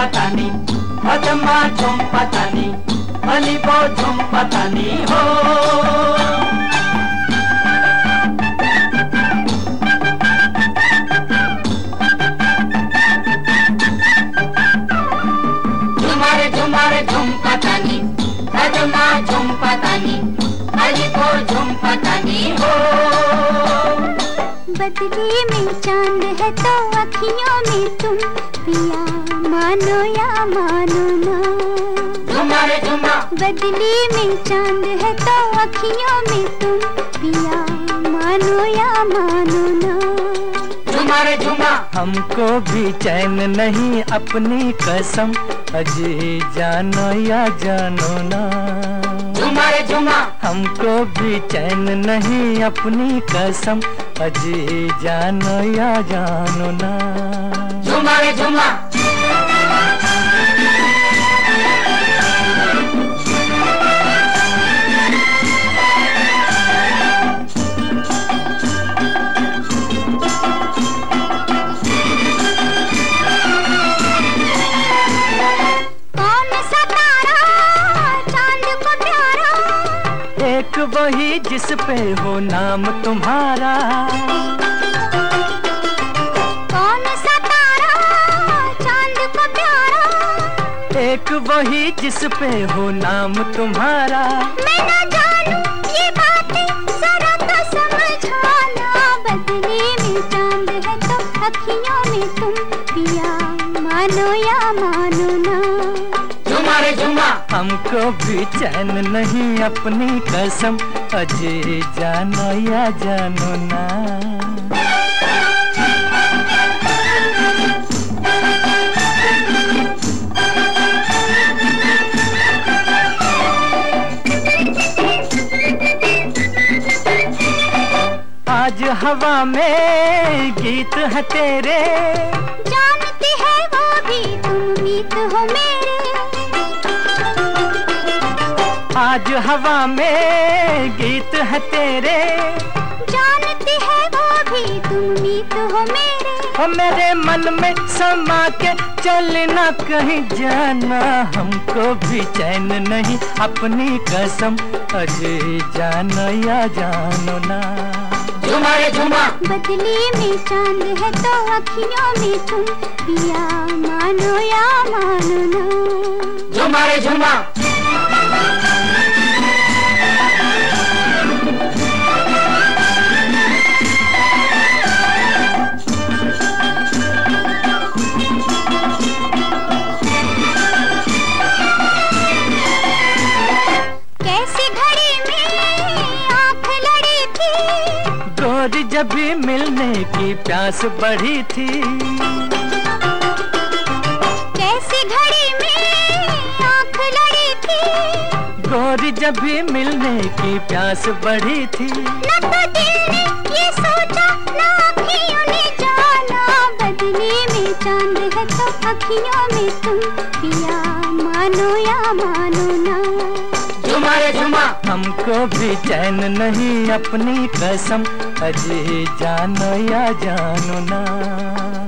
पतानी पदमा झुम पतानी अलीबो झुम पतानी हो झुमर झुमर झुम पतानी पदमा झुम पतानी अलीबो झुम पतानी हो बदले में चाँद है तो अखियों में तुम पिया। मानो या मानो ना। बदले में चाँद है तो अखियों में तुम पिया। मानो या मानो ना। हमको भी चैन नहीं अपनी कसम। अजी जानो या जानो ना। झुमा हमको भी चैन नहीं अपनी कसम। अजी जानो या जानो ना। झुमा। वही जिस पे हो नाम तुम्हारा। कौन सा तारा चाँद को प्यारा? एक वही जिस पे हो नाम तुम्हारा। मैं न जानू ये बातें जरा तो समझाना बदले में चाँद है तो अखियों में तुम पिया। मानो या मानो ना। झुमर झुमा। हमको भी चैन नहीं अपनी कसम, अजय जानो या जानो ना। आज हवा में गीत है तेरे। जानते हैं वो भी, तुम मीत हो मेरे। आज हवा में गीत है तेरे। जानते हैं वो भी तुम मीत हो मेरे। ओ मेरे मन में समा के चलना कहीं जाना। हमको भी चैन नहीं अपनी कसम अजय जानो या जानो ना। झुमा बदले में चाँद है तो अखियों में तुम पिया मानो या मानो ना। झुमर झुमा। कैसी घड़ी में आँख लड़ी थी। गोरी जब भी मिलने की प्यास बढ़ी थी। कैसी घड़ी में आँख लड़ी थी। गोरी जब भी मिलने की प्यास बढ़ी थी। न तो दिल ने ये सोचा न अखियों ने जाना। बदले में चाँद है तो अखियों में तुम। पिया मानो या मानो ना। झुमर झुमा हमको भी चैन नहीं अपनी कसम। अजी जानो या जानो ना।